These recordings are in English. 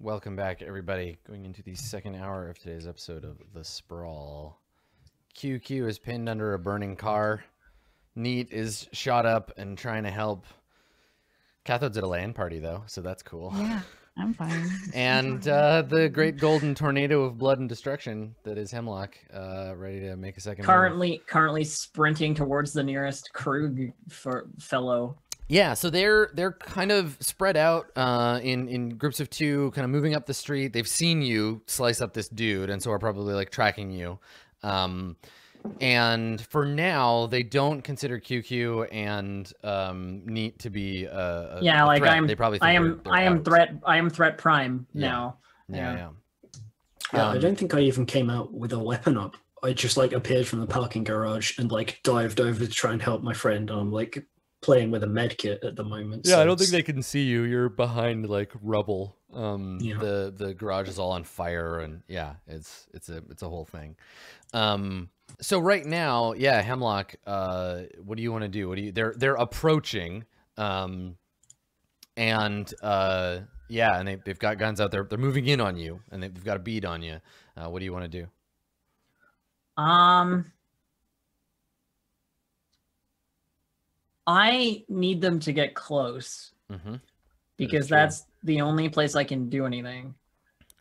Welcome back, everybody. Going into the second hour of today's episode of The Sprawl. QQ is pinned under a burning car. Neat is shot up and trying to help. Cathode's at a LAN party, though, so that's cool. Yeah, I'm fine. And uh, the great golden tornado of blood and destruction that is Hemlock, uh, ready to make a second. move. currently currently sprinting towards the nearest Krug for fellow. Yeah, so they're they're kind of spread out uh, in in groups of two, kind of moving up the street. They've seen you slice up this dude, and so are probably like tracking you. Um, and for now, they don't consider QQ and um, Neat to be a, a Yeah, a like threat. I'm They probably think I they're- am they're I am out. threat I am threat prime Yeah. now. Yeah, yeah. yeah. Yeah, I Um, don't think I even came out with a weapon up. I just like appeared from the parking garage and like dived over to try and help my friend. And I'm like playing with a med kit at the moment. Yeah, so I don't think they can see you. You're behind like rubble. Um, Yeah. the the garage is all on fire, and yeah, it's it's a it's a whole thing. Um, so right now, yeah, Hemlock. Uh, what do you want to do? What do you? They're they're approaching. Um, and uh, yeah, and they they've got guns out there. They're moving in on you, and they've got a bead on you. Uh, what do you want to do? Um I need them to get close Mm-hmm. because that's the only place I can do anything.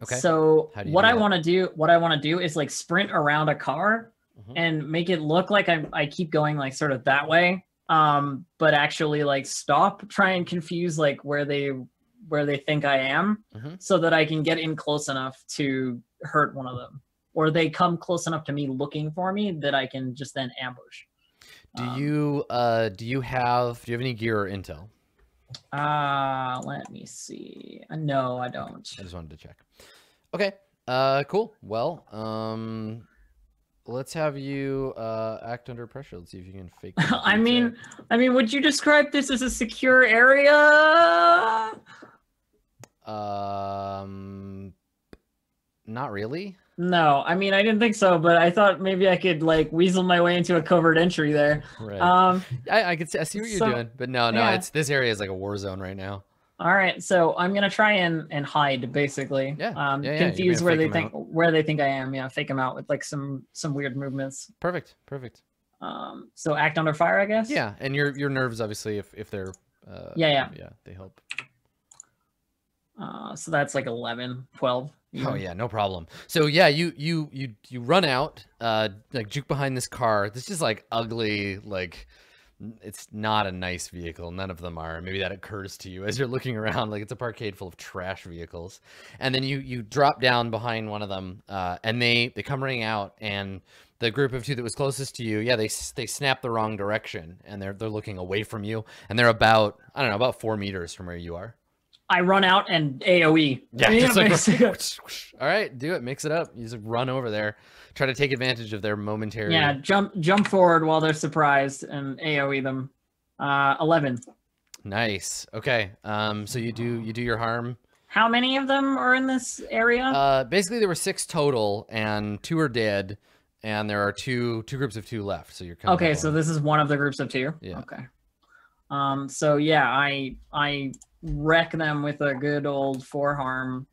Okay. So How do you what I want to do, what I want to do is like sprint around a car Mhm. and make it look like I I keep going like sort of that way. Um, but actually like stop, try and confuse like where they where they think I am, Mhm. so that I can get in close enough to hurt one of them, or they come close enough to me looking for me that I can just then ambush. Do Um, you uh do you have do you have any gear or intel? Uh, let me see. Uh, No, I don't. I just wanted to check. Okay. Uh, cool. Well, um, let's have you uh act under pressure. Let's see if you can fake. I mean. I mean, would you describe this as a secure area? um, not really. No, I mean, I didn't think so, but I thought maybe I could like weasel my way into a covert entry there. Right. Um, I, I could see, I see what you're so- doing, but no, no, yeah. it's this area is like a war zone right now. all right, so I'm gonna try and and hide basically. Yeah, Um, yeah, yeah, confuse where they think where they think I am. Yeah, fake them out with like some some weird movements. Perfect. Perfect. Um, so act under fire, I guess. Yeah, and your your nerves obviously if if they're uh Yeah, yeah. yeah they help. Uh, so that's like 11, 12. Oh yeah, no problem. So yeah, you you you you run out, uh, like juke behind this car. This is like ugly, like it's not a nice vehicle. None of them are. Maybe that occurs to you as you're looking around. Like it's a parkade full of trash vehicles, and then you you drop down behind one of them, uh, and they they come running out, and the group of two that was closest to you, yeah, they they snap the wrong direction, and they're they're looking away from you, and they're about I don't know about four meters from where you are. I run out and AOE. Yeah, just like all right, do it, mix it up. You just run over there, try to take advantage of their momentary. yeah, jump jump forward while they're surprised and AOE them. Uh, 11. Nice. Okay. Um. So you do you do your harm. How many of them are in this area? Uh. Basically, there were six total, and two are dead, and there are two two groups of two left. So you're kind okay, so this is one of the groups of two. Yeah. Okay. Um. So yeah, I I wreck them with a good old forearm,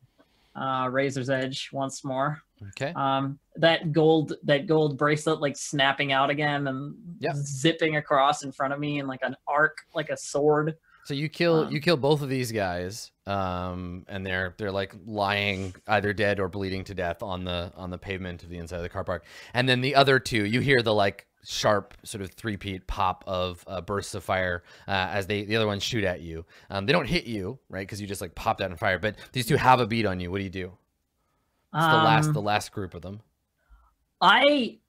uh, razor's edge once more. okay. Um. That gold that gold bracelet like snapping out again and Yeah. zipping across in front of me in like an arc, like a sword. So you kill um, you kill both of these guys, um, and they're they're like lying either dead or bleeding to death on the on the pavement of the inside of the car park. And then the other two, you hear the like sharp sort of three peat pop of uh, bursts of fire uh, as they the other ones shoot at you. Um, they don't hit you, right? Because you just like popped out in fire. But these two have a beat on you. What do you do? It's the last Um, the last group of them. I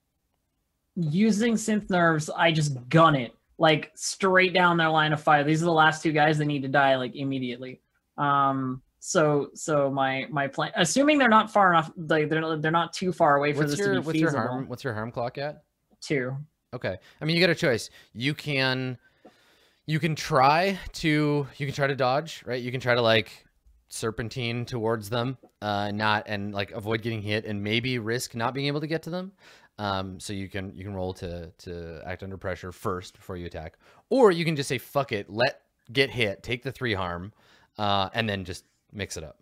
using synth nerves, I just gun it like straight down their line of fire. These are the last two guys that need to die like immediately. Um so so my my plan assuming they're not far enough like they're they're not too far away for What's this your to be what's your feasible. harm what's your harm clock at? Two. Okay. I mean, you got a choice. You can, you can try to, you can try to dodge, right? You can try to like serpentine towards them, uh, not and like avoid getting hit, and maybe risk not being able to get to them. Um, so you can you can roll to to act under pressure first before you attack, or you can just say fuck it, let get hit, take the three harm, uh, and then just mix it up.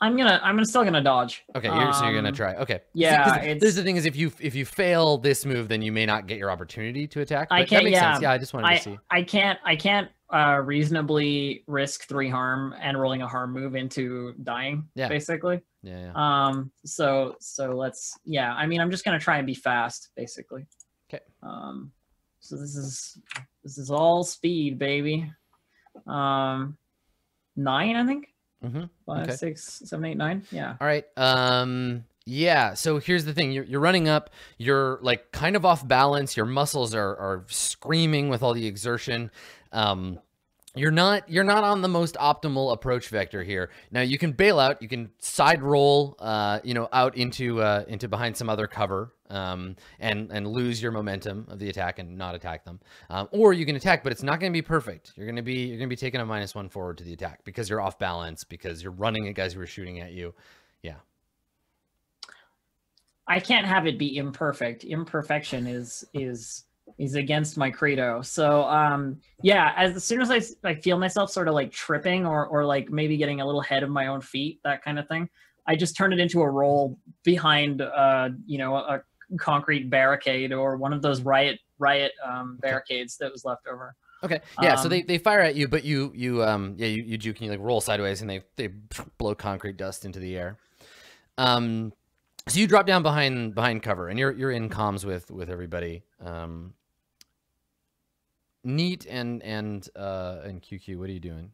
I'm gonna I'm gonna still gonna dodge. Okay, you're, so you're gonna Um, try. Okay. Yeah, it's- There's the thing is if you if you fail this move, then you may not get your opportunity to attack. I can't- That makes sense. yeah, Yeah, I just wanted I to see. I can't I can't uh reasonably risk three harm and rolling a harm move into dying. Yeah. Basically. Yeah, yeah. Um. So so let's yeah. I mean, I'm just gonna try and be fast, basically. Okay. Um. So this is this is all speed, baby. Um. Nine, I think. Mm-hmm. Five, Okay. six, seven, eight, nine. Yeah. All right. Um yeah, so here's the thing. You're you're running up, you're like kind of off balance, your muscles are are screaming with all the exertion. Um you're not you're not on the most optimal approach vector here. Now you can bail out, you can side roll uh you know out into uh into behind some other cover um and and lose your momentum of the attack and not attack them. Um, or you can attack, but it's not going to be perfect. You're going to be you're going to be taking a minus 1 forward to the attack because you're off balance because you're running at guys who are shooting at you. Yeah. I can't have it be imperfect. Imperfection is is is against my credo. So um yeah, as, as soon as I, I feel myself sort of like tripping or or like maybe getting a little ahead of my own feet, that kind of thing, I just turn it into a roll behind uh you know a concrete barricade or one of those riot riot um barricades that was left over. Okay. Yeah. so Um, they, they fire at you, but you you um yeah you, you juke and you like roll sideways and they they blow concrete dust into the air. Um, so you drop down behind behind cover and you're you're in comms with with everybody. Um, neat and and uh and QQ, what are you doing?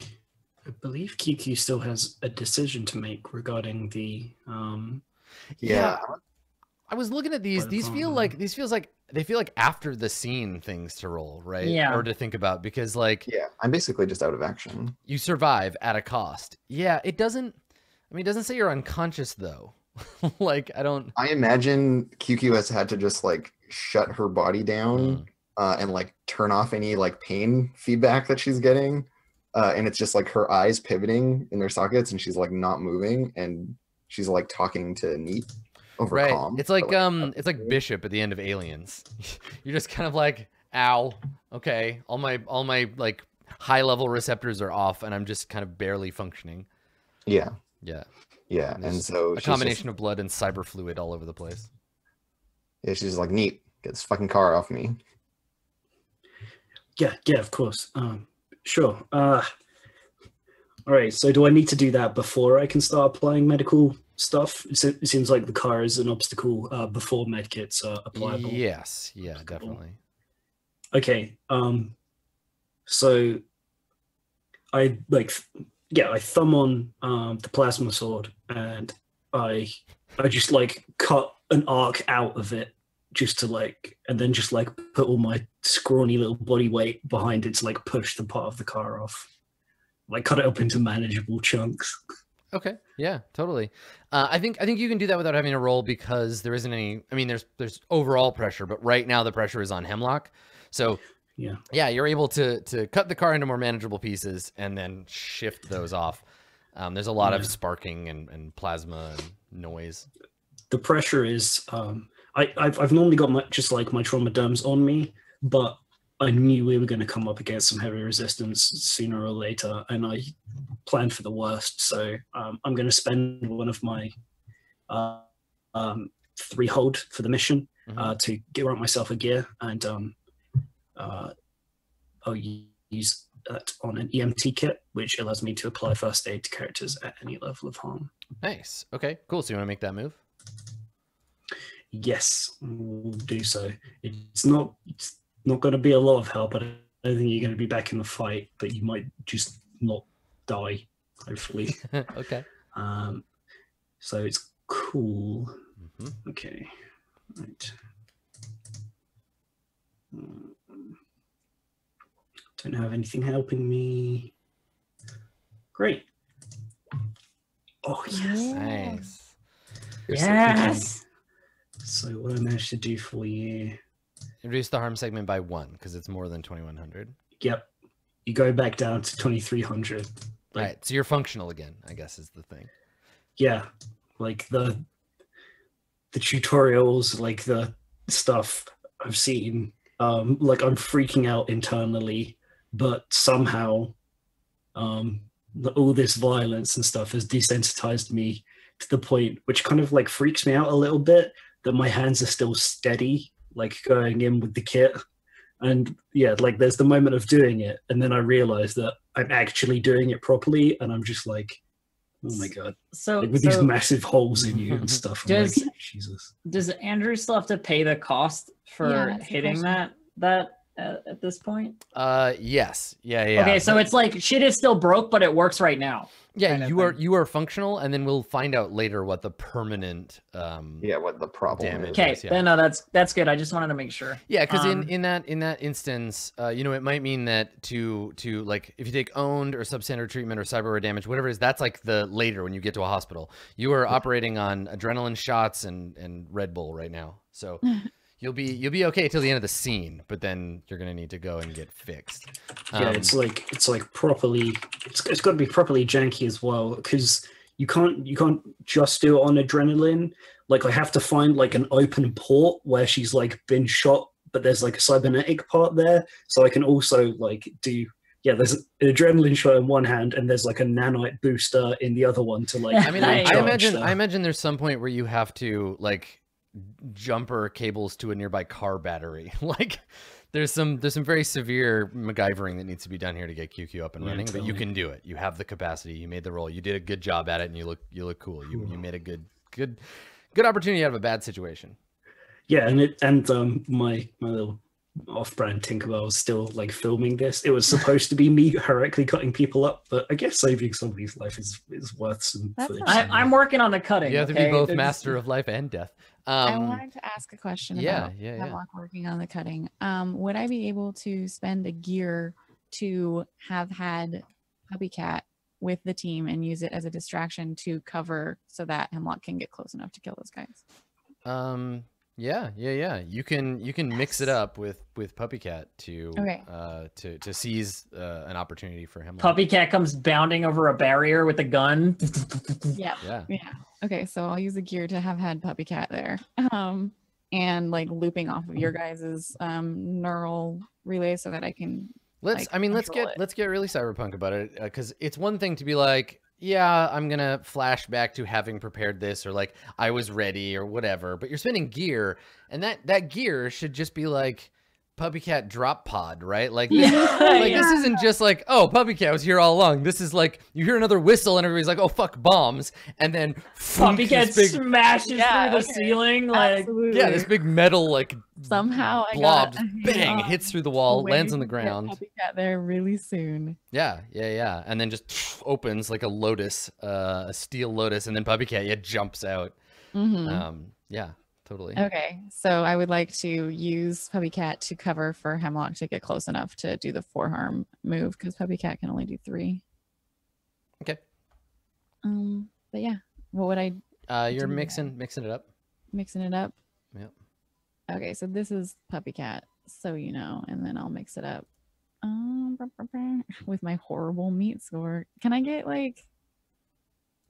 I believe QQ still has a decision to make regarding the um Yeah. I was looking at these. But, These feel like these feels like they feel like after the scene things to roll, right? Yeah. Or to think about because like Yeah. I'm basically just out of action. you survive at a cost. Yeah, it doesn't. I mean, it doesn't say you're unconscious though. like I don't. I imagine QQ has had to just like shut her body down Mm. uh, and like turn off any like pain feedback that she's getting. Uh, and it's just like her eyes pivoting in their sockets and she's like not moving and she's like talking to Neat over right. comm. It's but, like um, it's like Bishop at the end of Aliens. you're just kind of like, ow. Okay, all my all my like high level receptors are off, and I'm just kind of barely functioning. yeah, Yeah, yeah. And And so a combination just, of blood and cyber fluid all over the place. Yeah, she's like Neat, get this fucking car off me. yeah, yeah, of course. Um sure. Uh all right, so do I need to do that before I can start applying medical stuff? It seems like the car is an obstacle uh, before medkits are applicable. Yes, yeah, Applicable. definitely. okay um so i like yeah i thumb on um the plasma sword and i i just like cut an arc out of it just to like and then just like put all my scrawny little body weight behind it to like push the part of the car off like cut it up into manageable chunks Okay. Yeah, totally. Uh, I think I think you can do that without having a roll because there isn't any. I mean, there's there's overall pressure, but right now the pressure is on Hemlock. So yeah yeah, you're able to to cut the car into more manageable pieces and then shift those off. Um, there's a lot of sparking and, and plasma and noise. The pressure is um I, I've, I've normally got my just like my trauma derms on me, but I knew we were going to come up against some heavy resistance sooner or later, and I planned for the worst. So um, I'm going to spend one of my uh, um, three hold for the mission Mhm. uh, to get right myself a gear, and um, uh, I'll use that on an EMT kit, which allows me to apply first aid to characters at any level of harm. Nice. Okay. Cool. So you want to make that move? Yes, we'll do so. It's not it's not going to be a lot of help. I don't I don't think you're going to be back in the fight, but you might just not die. Hopefully, okay. um, so it's cool. Mhm. Okay, right. Mm, Don't have anything helping me. Great. Oh yes. Nice. You're Yes. So what I managed to do for you. Reduce the harm segment by one because it's more than 2100. Yep. You go back down to 2300. Like- right. So you're functional again, I guess is the thing. Yeah. Like the the tutorials, like the stuff I've seen, um, like I'm freaking out internally, but somehow um the- all this violence and stuff has desensitized me to the point which kind of like freaks me out a little bit that my hands are still steady, like going in with the kit. And yeah, like there's the moment of doing it, and then I realize that I'm actually doing it properly, and I'm just like, oh my god, So, like with these massive holes in you and stuff. I'm Does- like, Jesus. does Andrew still have to pay the cost for Yeah, hitting that that at, at this point? Uh, yes, yeah, yeah. okay, so but- it's like shit is still broke, but it works right now. yeah, you are thing. you are functional, and then we'll find out later what the permanent um Yeah, what the problem Damage. is. Okay, yeah. then no, that's that's good. I just wanted to make sure. Yeah, because Um, in, in that in that instance, uh, you know, it might mean that to to like if you take owned or substandard treatment or cyberware damage, whatever it is, that's like the later when you get to a hospital. You are operating on adrenaline shots and and Red Bull right now, so you'll be you'll be okay till the end of the scene, but then you're gonna need to go and get fixed. yeah Um, it's like it's like properly it's, it's got to be properly janky as well because you can't you can't just do it on adrenaline. Like i have to find like an open port where she's like been shot but there's like a cybernetic part there. So i can also like do yeah there's an adrenaline shot in one hand and there's like a nanite booster in the other one to like I mean, I, I imagine the- I imagine there's some point where you have to like jumper cables to a nearby car battery. like there's some there's some very severe MacGyvering that needs to be done here to get QQ up and Yeah, running, but you can do it. You have the capacity. You made the role. You did a good job at it, and you look you look cool. You you made a good good good opportunity out of a bad situation. yeah and it and um my my little off-brand tinkerbell was still like filming this it was supposed to be me heroically cutting people up but i guess saving somebody's life is is worth some footage. I, I'm working on the cutting. You have to be both There's- master of life and death. I Um, wanted to ask a question yeah, about yeah, yeah. Hemlock working on the cutting. Um, would I be able to spend a gear to have had Puppy Cat with the team and use it as a distraction to cover so that Hemlock can get close enough to kill those guys? Um. Yeah. Yeah. Yeah. You can you can mix it up with with Puppy Cat to Okay. uh to to seize uh, an opportunity for him. Puppy cat comes bounding over a barrier with a gun. Yeah. Yeah. Yeah. Okay, so I'll use the gear to have had Puppy Cat there. Um, and like looping off of your guys's um neural relay so that I can Let's. like, I mean, let's get it. let's get really cyberpunk about it because it's one thing to be like, yeah, I'm gonna flash back to having prepared this or like I was ready or whatever. But you're spending gear, and that that gear should just be like Puppy Cat drop pod, right? Like this, Yeah, like yeah. this isn't just like oh Puppy Cat was here all along. This is like you hear another whistle and everybody's like oh fuck bombs, and then Puppy cat big smashes Yeah, through the okay. ceiling like absolutely yeah this big metal like somehow I blob got just a bang hits through the wall, way lands on the ground. Puppy Cat there really soon. Yeah, yeah, yeah. And then just opens like a lotus, uh, a steel lotus, and then Puppy Cat, yeah, jumps out. Mhm. Um, yeah, totally. Okay, so I would like to use Puppy Cat to cover for Hemlock to get close enough to do the four harm move because Puppy Cat can only do three. Okay. Um, but yeah, what would I Uh, you're do that. mixing mixing it up. mixing it up? Yep. Okay, so this is Puppy Cat, so you know, and then I'll mix it up um, with my horrible meat score. Can I get like,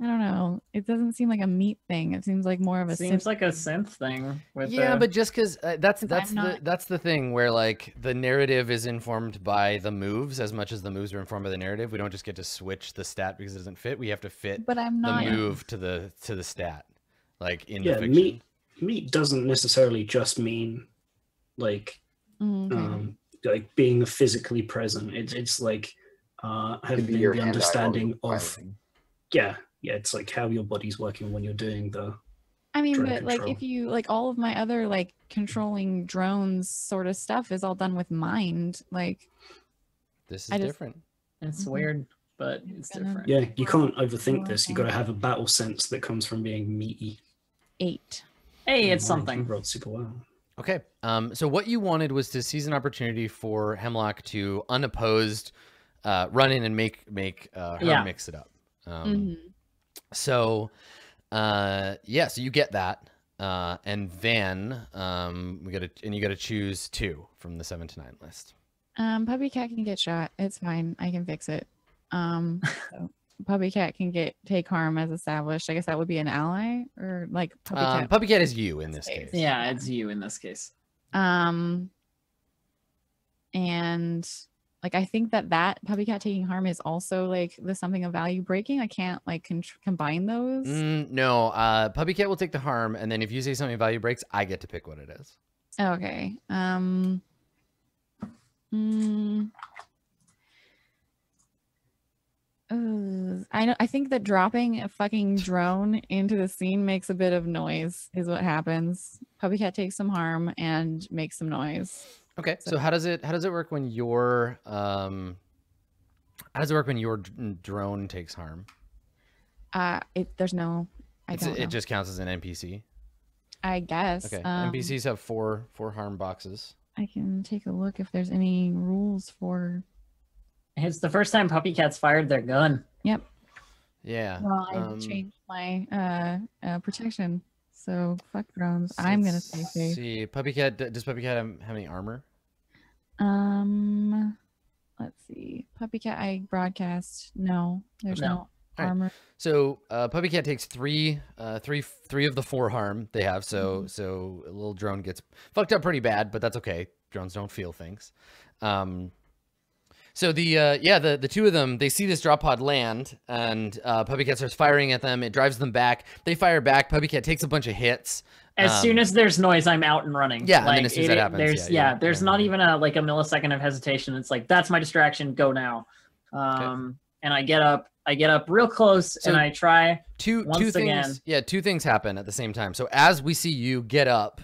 I don't know. It doesn't seem like a meat thing. It seems like more of a seems synth- like a synth thing with Yeah, the- but just because uh, that's 'Cause that's I'm the not- that's the thing where like the narrative is informed by the moves as much as the moves are informed by the narrative. We don't just get to switch the stat because it doesn't fit. We have to fit But I'm the move to the to the stat, like in yeah the fiction. meat meat doesn't necessarily just mean like Mm, okay. um like being physically present it's it's like uh having the understanding of yeah yeah it's like how your body's working when you're doing the I mean, drone but like if you like all of my other like controlling drones sort of stuff is all done with mind. Like This is I just- different. it's Mhm. weird, but It's it's gonna- different. yeah you can't overthink this you got to have a battle sense that comes from being meaty eight. Hey, it's Mine, something. rolled super well Okay. Um, so what you wanted was to seize an opportunity for Hemlock to unopposed uh, run in and make make uh, her Yeah. mix it up. Um, Mhm. So, uh, yeah. So you get that, uh, and then um, we got to and you got to choose two from the seven to nine list. Um, Puppy Cat can get shot. It's fine. I can fix it. Um, so Puppy Cat can get take harm as established. I guess that would be an ally or like Puppy Um, Cat. Puppy Cat is you in this Safe. case. Yeah, it's you in this case. Um, and like I think that that puppy cat taking harm is also like the something of value breaking. I can't like con- combine those. Mm, no, uh, puppy cat will take the harm, and then if you say something value breaks, I get to pick what it is. Okay. Um. Mm, I know. I think that dropping a fucking drone into the scene makes a bit of noise. Is what happens. Puppy cat takes some harm and makes some noise. Okay, so, So- how does it how does it work when your um how does it work when your drone takes harm? Uh, it there's no. I It's, don't know. it just counts as an NPC. I guess. Okay, um, NPCs have four four harm boxes. I can take a look if there's any rules for. It's the first time Puppy Cat's fired their gun. Yep. Yeah. Well, I um, changed my uh, uh protection, so fuck drones. I'm gonna safe. See, puppy cat. Does puppy cat have, have any armor? Um, let's see. Puppy cat. I broadcast. No, there's No. no, armor. So uh, puppy cat takes three, uh, three, three of the four harm they have. So Mm-hmm. so a little drone gets fucked up pretty bad, but that's okay. Drones don't feel things. Um, so the uh, yeah the the two of them they see this drop pod land and uh, puppy cat starts firing at them. It drives them back. They fire back. Puppy cat takes a bunch of hits. As Um, soon as there's noise, I'm out and running. Yeah, and like, as soon as that happens, there's yeah, yeah, you're- there's you're not even a like a millisecond of hesitation. It's like that's my distraction. Go now. Um, and I get up. I get up real close So- and I try. two two things again. yeah two things happen at the same time so as we see you get up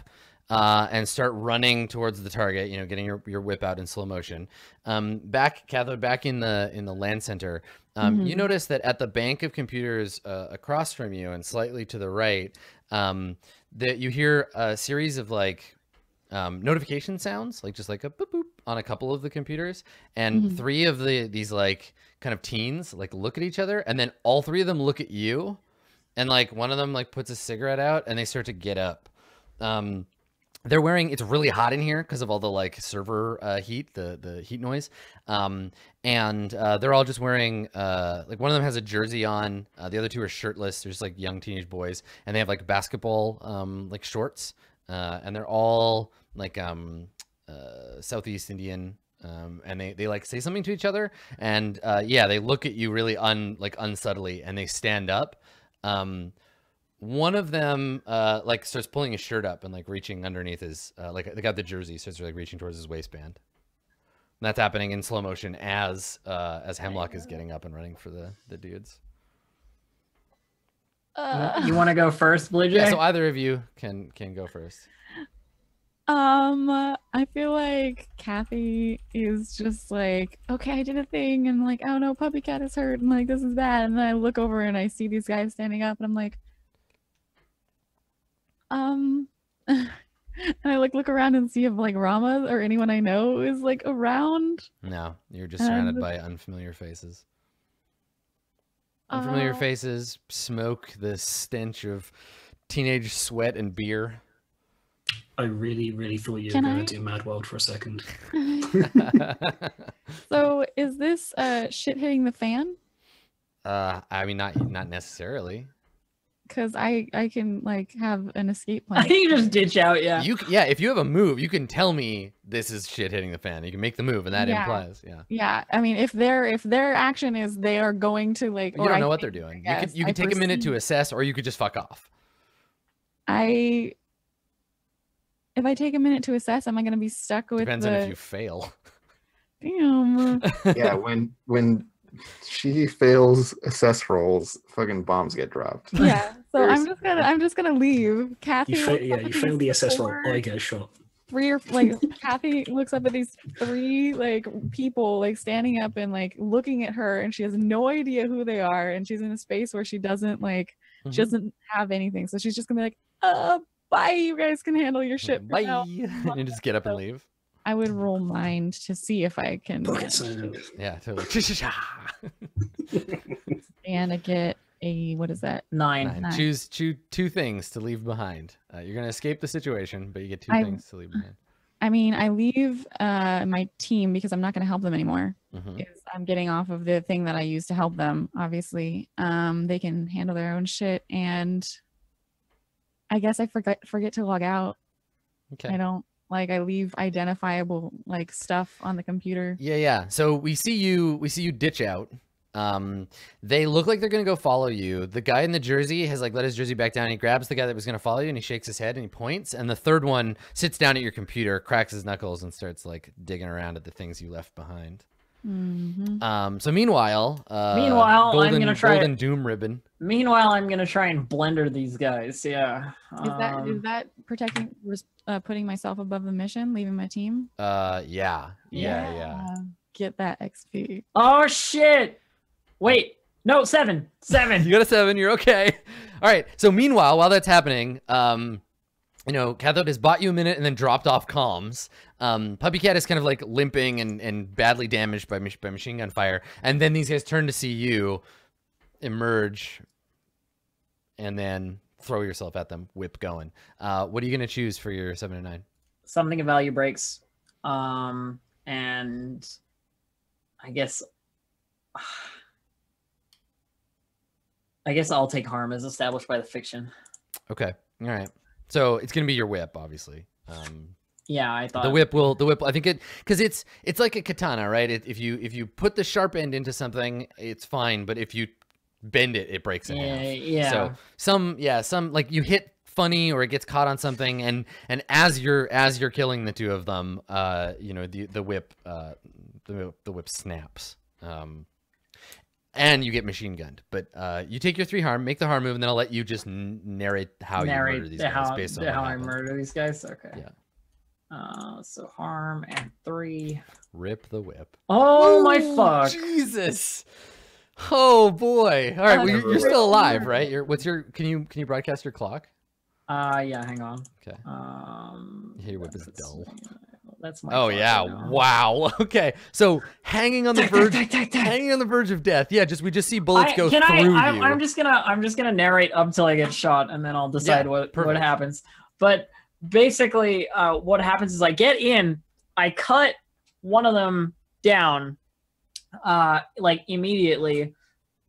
uh, and start running towards the target you know getting your, your whip out in slow motion um, back cathode back in the in the LAN center um, you Mhm. notice that at the bank of computers uh, across from you and slightly to the right um, that you hear a series of like um, notification sounds, like just like a boop boop on a couple of the computers, and Mhm. three of the these like kind of teens like look at each other, and then all three of them look at you, and like one of them like puts a cigarette out, and they start to get up. Um, they're wearing it's really hot in here because of all the like server uh, heat the the heat noise. Um, and uh, they're all just wearing uh, like one of them has a jersey on uh, the other two are shirtless. They're just like young teenage boys and they have like basketball um, like shorts uh, and they're all like um, uh, southeast indian um, and they, they like say something to each other. And yeah they look at you really un like unsubtly and they stand up. Um, one of them uh like starts pulling his shirt up and like reaching underneath his uh, like they got the jersey starts like reaching towards his waistband and that's happening in slow motion as uh as hemlock is getting up and running for the the dudes Uh, you want to go first, Blue Jay? yeah so either of you can can go first Um, I feel like Kathy is just like, okay, I did a thing, and like, oh no, puppy cat is hurt, and like this is bad. And then I look over and I see these guys standing up, and I'm like, um, and I like look around and see if like Rama or anyone I know is like around. no you're just surrounded And- by unfamiliar faces unfamiliar Uh, faces smoke the stench of teenage sweat and beer I really, really thought you were Can going to do Mad World for a second. so is this uh shit hitting the fan? uh i mean not not necessarily Because I I can like have an escape plan. I plan. think you just ditch out. Yeah. You c- yeah, if you have a move, you can tell me this is shit hitting the fan. You can make the move, and that Yeah. implies yeah. Yeah, I mean, if their if their action is they are going to like, You or don't I know what think- they're doing. You guess. could you could take a minute to assess, or you could just fuck off. I if I take a minute to assess, am I going to be stuck with Depends the on if you fail. damn? yeah, when when she fails assess rolls, fucking bombs get dropped. yeah, so I'm just gonna I'm just gonna leave. Kathy, You fa- yeah, you at fail the assess roll. four- I get a shot. Three or like Kathy looks up at these three like people like standing up and like looking at her, and she has no idea who they are, and she's in a space where she doesn't like she Mhm. doesn't have anything, so she's just gonna be like, uh, bye. You guys can handle your shit. Bye. now." and just get up and leave. I would roll mind to see if I can Pocket sand. Yeah, totally. and I get a what is that? Nine. Nine. Nine. Choose choose two things to leave behind. Uh, you're gonna escape the situation, but you get two I- things to leave behind. I mean, I leave uh, my team because I'm not going to help them anymore. Mhm. I'm getting off of the thing that I use to help them. Obviously, um, they can handle their own shit, and I guess I forget forget to log out. Okay. I don't Like I leave identifiable like stuff on the computer. Yeah, yeah. So we see you we see you ditch out. Um they look like they're gonna go follow you. The guy in the jersey has like let his jersey back down. He grabs the guy that was gonna follow you and he shakes his head and he points. And the third one sits down at your computer, cracks his knuckles, and starts like digging around at the things you left behind. Hmm Um so meanwhile, uh Meanwhile, I'm gonna try- golden doom ribbon. Meanwhile, I'm gonna try and blender these guys. Yeah. Is that is Um, that protecting res- uh, putting myself above the mission, leaving my team? Uh yeah. Yeah, yeah. Uh, Get that XP. Oh shit! Wait, no, seven, seven. You got a seven. You're okay. All right. So meanwhile, while that's happening, um, you know, Cathode has bought you a minute and then dropped off comms. Um, Puppy Cat is kind of like limping and, and badly damaged by, by machine gun fire. And then these guys turn to see you emerge and then throw yourself at them, whip going. Uh, what are you going to choose for your seven and nine? Something of value breaks. Um, and I guess. I guess I'll take harm as established by the fiction. Okay. All right. So it's going to be your whip, obviously. Um, Yeah, I thought the whip will the whip i think it because it's it's like a katana right it, if you if you put the sharp end into something it's fine but if you bend it it breaks in Yeah, half yeah. so some yeah some like you hit funny or it gets caught on something and and as you're as you're killing the two of them uh you know the the whip uh the, the whip snaps um and you get machine gunned but uh you take your three harm make the harm move and then i'll let you just narrate how you narrate murder these the guys how, based on how I murder these guys. Okay. Yeah. Uh, so harm and three. rip the whip Oh my fuck! Jesus. Oh boy. All right, well, you're, you're still alive, right? You're what's your can you can you broadcast your clock? Uh, yeah. Hang on. Okay. Um. Your whip is dull. That's my. Oh yeah. now. Wow. Okay. So hanging on the verge hanging on the verge of death. Yeah, just we just see bullets I- go can through I, I'm, you. I'm just gonna I'm just gonna narrate up till I get shot, and then I'll decide what what perfect. happens. But basically, uh, what happens is I get in, I cut one of them down, uh, like immediately,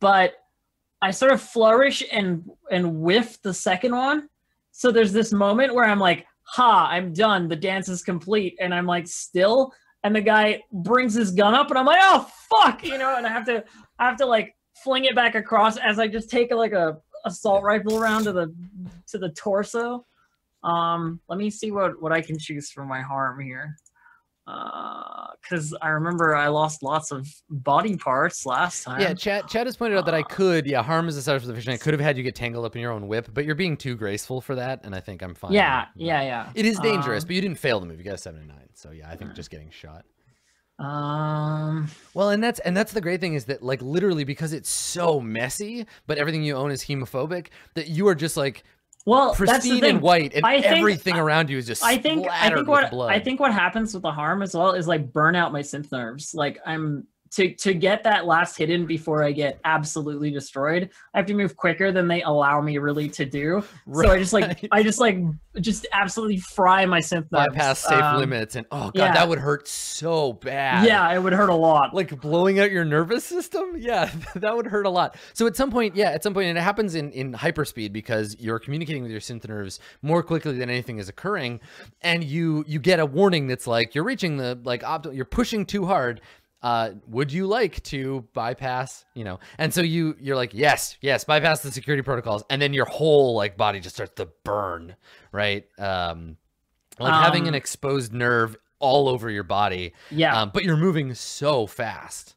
but I sort of flourish and and whiff the second one. So there's this moment where I'm like, "Ha! I'm done. The dance is complete," and I'm like still. And the guy brings his gun up, and I'm like, "Oh fuck!" You know, and I have to I have to like fling it back across as I just take like a assault rifle round to the to the torso. Um, let me see what what I can choose for my harm here. Uh, because I remember I lost lots of body parts last time. yeah, Chad, Chad has pointed out that I could, yeah, harm is a subject for the vision. I could have had you get tangled up in your own whip, but you're being too graceful for that, and I think I'm fine. yeah, yeah, yeah. It is dangerous, Um, but you didn't fail the move. You got a seven and nine. So yeah, I think just getting shot. Um, Well, and that's and that's the great thing is that like literally because it's so messy, but everything you own is hemophobic, that you are just like well, that's the pristine thing. and white, and I think- everything around you is just I think I think what blood. I think what happens with the harm as well is like burn out my synth nerves. Like I'm to to get that last hidden before I get absolutely destroyed. I have to move quicker than they allow me really to do. So I just like I just like just absolutely fry my synth bypass safe Um, limits, and oh god, yeah. that would hurt so bad. Yeah, it would hurt a lot. like blowing out your nervous system yeah that would hurt a lot so at some point yeah at some point and it happens in in hyperspeed because you're communicating with your synth nerves more quickly than anything is occurring and you you get a warning that's like you're reaching the like optimal you're pushing too hard uh would you like to bypass you know and so you you're like yes yes bypass the security protocols and then your whole like body just starts to burn right um like having an Um, exposed nerve all over your body yeah, um, but you're moving so fast.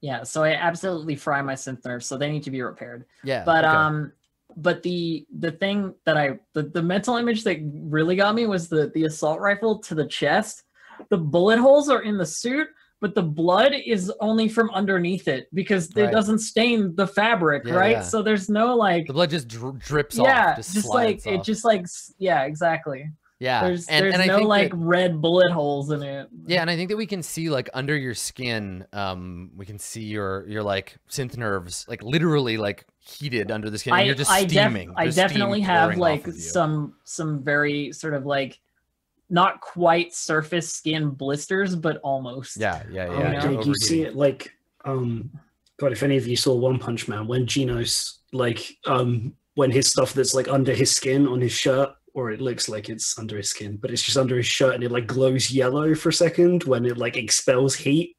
yeah. So I absolutely fry my synth nerves, so they need to be repaired. Yeah. but okay. um but the the thing that i the, the mental image that really got me was the the assault rifle to the chest the bullet holes are in the suit but the blood is only from underneath it because it Right. doesn't stain the fabric Yeah, right yeah. so there's no like the blood just dri- drips yeah off. just, like slides it off. just like yeah exactly yeah. there's and, there's and I no like that- red bullet holes in it yeah, and I think that we can see like under your skin, um, we can see your your like synth nerves, like literally like heated under the skin. and I, you're just I, def- steaming. I definitely have like some some very sort of like not quite surface skin blisters, but almost. Yeah, yeah, yeah. yeah. you're Like you see it like um God, if any of you saw One Punch Man when Genos like um when his stuff that's like under his skin on his shirt or it looks like it's under his skin, but it's just under his shirt, and it like glows yellow for a second when it like expels heat.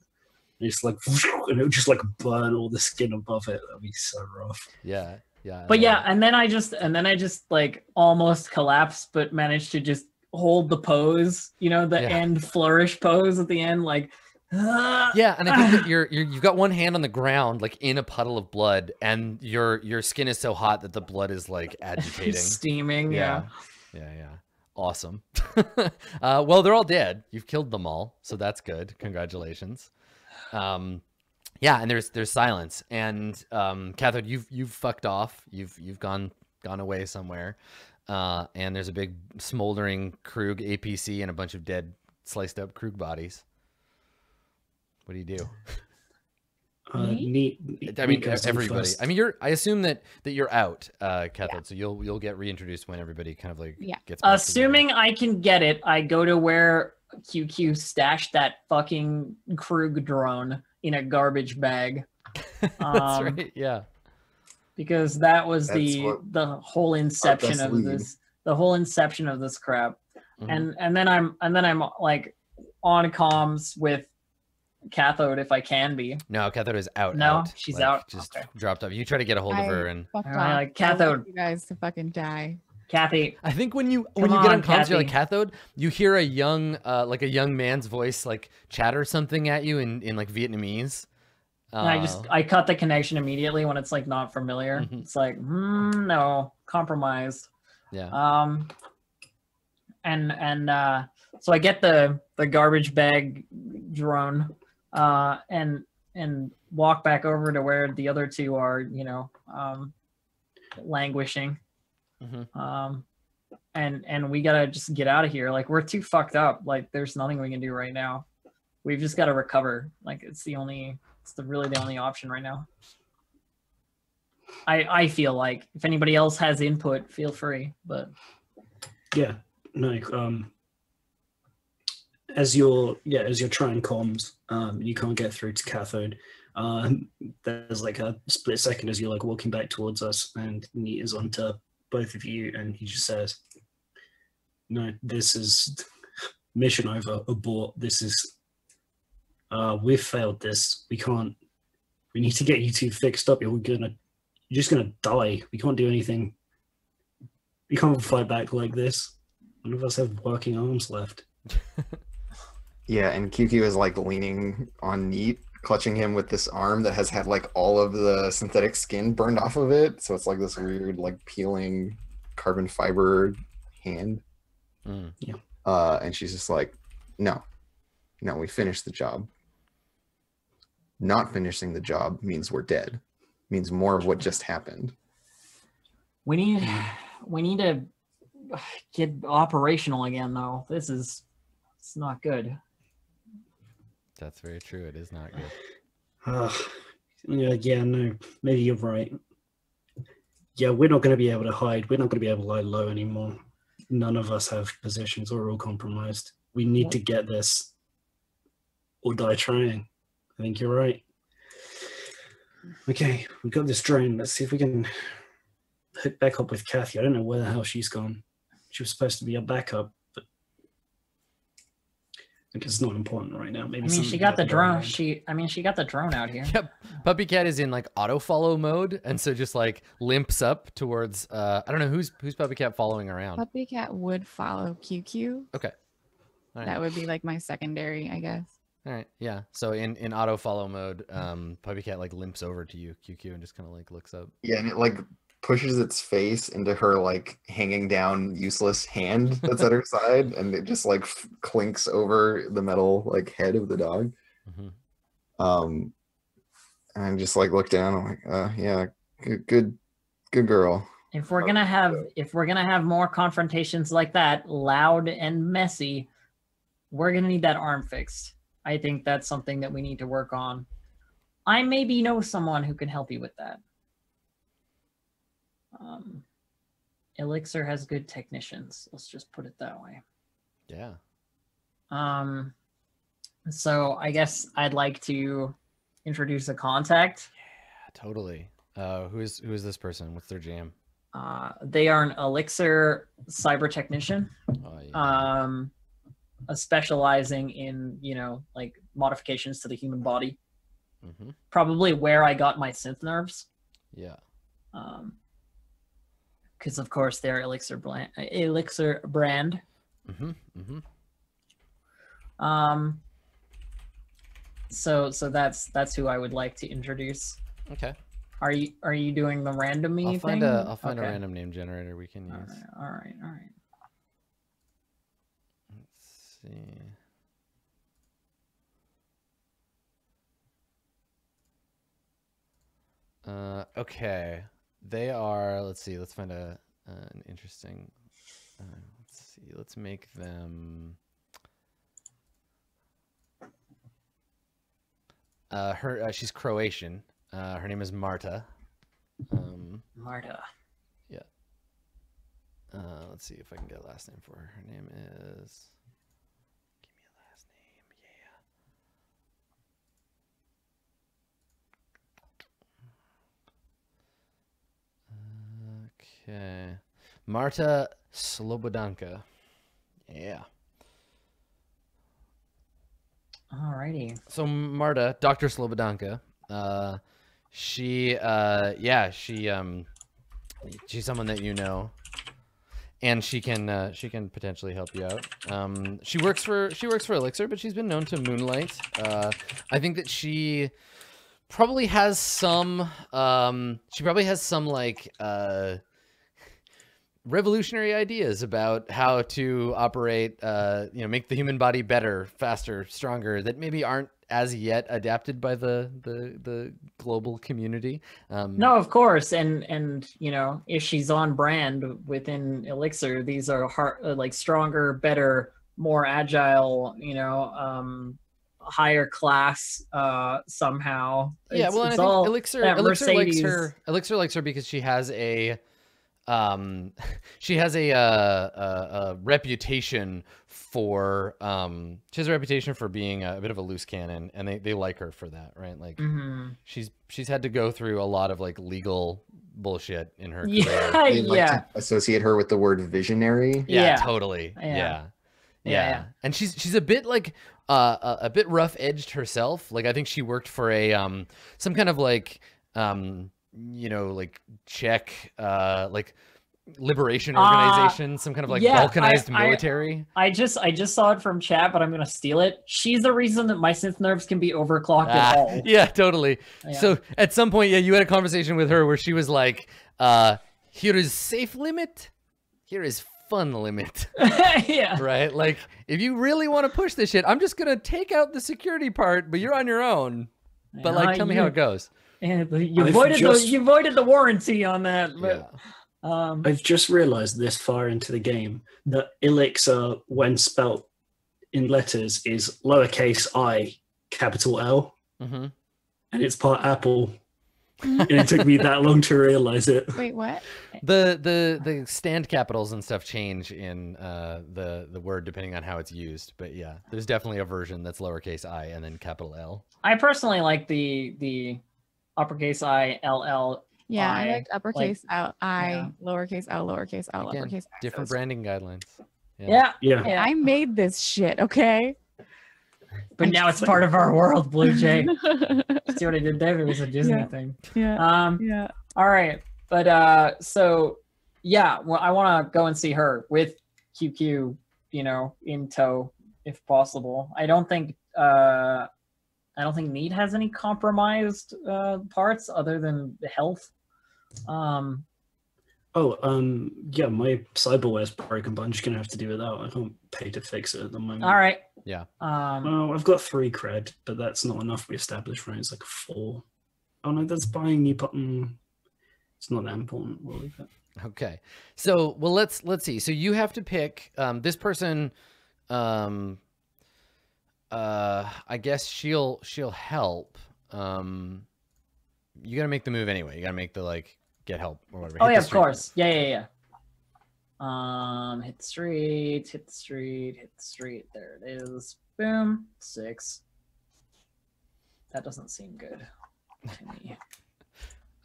And it's like, and it would just like burn all the skin above it. That'd be so rough. Yeah, yeah. But yeah, know. and then I just and then I just like almost collapsed, but managed to just hold the pose. You know, the Yeah. end flourish pose at the end, like. ah, Yeah, and I think that you're, you're you've got one hand on the ground, like in a puddle of blood, and your your skin is so hot that the blood is like agitating. steaming. Yeah. yeah, yeah. Awesome. uh, well, they're all dead. You've killed them all, so that's good. Congratulations. Um, yeah, and there's there's silence, and um, Cathode, you've you've fucked off. You've you've gone gone away somewhere, uh, and there's a big smoldering Krug APC and a bunch of dead sliced up Krug bodies. What do you do? Uh, Me? neat. I mean, neat goes in everybody. I mean, you're. I assume that that you're out, uh, Cathode. So you'll you'll get reintroduced when everybody kind of like Yeah. gets. back together. Assuming I can get it, I go to where QQ stashed that fucking Krug drone in a garbage bag. That's um, right. Yeah. Because that was That's the what- the whole inception of lead. this the whole inception of this crap Mhm. and and then i'm and then i'm like on comms with cathode if i can be No, Cathode is out. No, out. she's Like, out? Just Okay. dropped off. You try to get a hold of her, and fucked Alright, off. like, I cathode. You guys to fucking die. kathy I think when you when Come you get on, on comms, you're like Cathode. You hear a young, uh, like a young man's voice, like chatter something at you in in like Vietnamese. And i just Uh, i cut the connection immediately when it's like not familiar. Mhm. it's like hmm, no compromised. Yeah. um and and uh so i get the the garbage bag drone uh and and walk back over to where the other two are you know um languishing. Mhm. um and and we gotta just get out of here. Like we're too fucked up. Like there's nothing we can do right now. We've just got to recover. Like it's the only it's the really the only option right now i i feel like if anybody else has input feel free but Yeah, no. Um, as you're yeah, as you're trying comms, um, you can't get through to cathode. Um, there's like a split second as you're like walking back towards us, and Neat is onto both of you, and he just says, "No, this is mission over. Abort. This is uh, we've failed. This we can't. We need to get you two fixed up. You're gonna, you're just gonna die. We can't do anything we can't fight back like this. None of us have working arms left. Yeah, and QQ is like leaning on Neat, clutching him with this arm that has had like all of the synthetic skin burned off of it. So it's like this weird, like peeling carbon fiber hand. Mm. Uh, and she's just like, no, no, we finished the job. Not finishing the job means we're dead, means more of what just happened. We need we need to get operational again though. This is it's not good. That's very true. It is not good. Uh, yeah, yeah, no, maybe you're right. Yeah, we're not going to be able to hide. We're not going to be able to lie low anymore. None of us have positions. We're all compromised. We need to get this or die trying. I think you're right. Okay, we got this drone. Let's see if we can hook back up with Kathy. I don't know where the hell she's gone. She was supposed to be a backup, but I guess it's not important right now. Maybe I mean, she got the drone. her end. She I mean, she got the drone out here. Yep. Puppy cat is in like auto follow mode, and so just like limps up towards. Uh, I don't know who's who's puppy cat following around. Puppy cat would follow QQ. Okay. All right. That would be like my secondary, I guess. All right. Yeah. So in in auto follow mode, um, puppy cat like limps over to you, QQ, and just kind of like looks up. Yeah, and it like pushes its face into her like hanging down useless hand that's at her side, and it just like clinks over the metal like head of the dog. Mm -hmm. Um, and I just like look down. I'm like, uh, yeah, good, good, good girl. If we're gonna have if we're gonna have more confrontations like that, loud and messy, we're gonna need that arm fixed. I think that's something that we need to work on. I maybe know someone who can help you with that. Um, Elixir has good technicians. Let's just put it that way. Yeah. Um, so I guess I'd like to introduce a contact. Yeah, totally. Uh, who is who is this person? What's their jam? Uh, they are an elixir cyber technician, Oh, yeah. um, uh, specializing in you know like modifications to the human body. hmm Probably where I got my synth nerves, Yeah. Um. Because of course they're elixir brand. Elixir brand. hmm hmm Um, so so that's that's who I would like to introduce. Okay. Are you are you doing the random me I'll find thing? a I'll find Okay. a random name generator we can use. right, all right, all right. See. Uh, okay, they are. Let's see. Let's find a uh, an interesting. Uh, let's see. Let's make them. Uh, her. Uh, she's Croatian. Uh, her name is Marta. Um, Marta. Yeah. Uh, let's see if I can get a last name for her. Her name is. Give me a last name. Yeah. Okay. Marta Slobodanka. Yeah. Alrighty. So Marta, Dr. Slobodanka, uh, she, uh, yeah, she, um, she's someone that you know, and she can, uh, she can potentially help you out. Um, she works for, she works for Elixir, but she's been known to moonlight. Uh, I think that she probably has some, um, she probably has some like, uh, revolutionary ideas about how to operate uh you know make the human body better faster stronger that maybe aren't as yet adapted by the the the global community um No, of course, and and you know if she's on brand within Elixir, these are hard, uh, like stronger, better, more agile. You know, um, higher class uh, somehow. yeah well and i think elixir elixir likes her elixir likes her because she has a um she has a uh, a, a reputation for um she has a reputation for being a, bit of a loose cannon and they they like her for that right like Mhm. she's she's had to go through a lot of like legal bullshit in her Yeah, career. They like yeah. to associate her with the word visionary. yeah, Yeah. totally yeah. Yeah. Yeah. Yeah, yeah. and she's she's a bit like uh a, a bit rough edged herself like i think she worked for a um some kind of like um you know like czech uh like liberation Uh, organization some kind of like yeah, balkanized I- military I just I just saw it from chat, but I'm gonna steal it. She's the reason that my synth nerves can be overclocked Ah, at all. yeah totally Yeah. So at some point, yeah, you had a conversation with her where she was like, uh, here is safe limit, here is fun limit, yeah. right? Like, if you really want to push this shit, I'm just gonna take out the security part, but you're on your own. But like, Uh, tell me how it goes. Yeah, you I've avoided just- the you avoided the warranty on that, Yeah. um, I've just realized this far into the game that elixir, when spelt in letters, is lowercase i, capital L, hmm and it's part Apple. and it took me that long to realize it. Wait, what? The the the stand capitals and stuff change in uh, the the word depending on how it's used. But yeah, there's definitely a version that's lowercase i and then capital L. I personally like the the uppercase I L L. Yeah, I I, liked uppercase out I, yeah. lowercase L, lowercase L, Again, uppercase Different access. branding guidelines. Yeah, Yeah. yeah. I made this shit, okay? but now it's part of our world, Blue Jay. See what I did there? It was a Disney Yeah. thing. yeah, Um, yeah. all right, but uh, so yeah, well, I want to go and see her with QQ, you know, in tow if possible. I don't think uh, I don't think Need has any compromised uh parts other than the health. Um, Oh, um, yeah, my cyberware's broken, but I'm just gonna have to do without. I can't pay to fix it at the moment. all right. Yeah. Um, Well, I've got three cred, but that's not enough. We established, right? It's like four. Oh no, that's buying new button. It's not that important. We'll leave it. Okay. So, well, let's let's see. So you have to pick um, this person. Um, uh, I guess she'll she'll help. Um, you gotta make the move anyway. You gotta make the like get help or whatever. oh Hit yeah, of course. Yeah, yeah, yeah. Um, hit the street, hit the street, hit the street. There it is. Boom. Six. That doesn't seem good to me.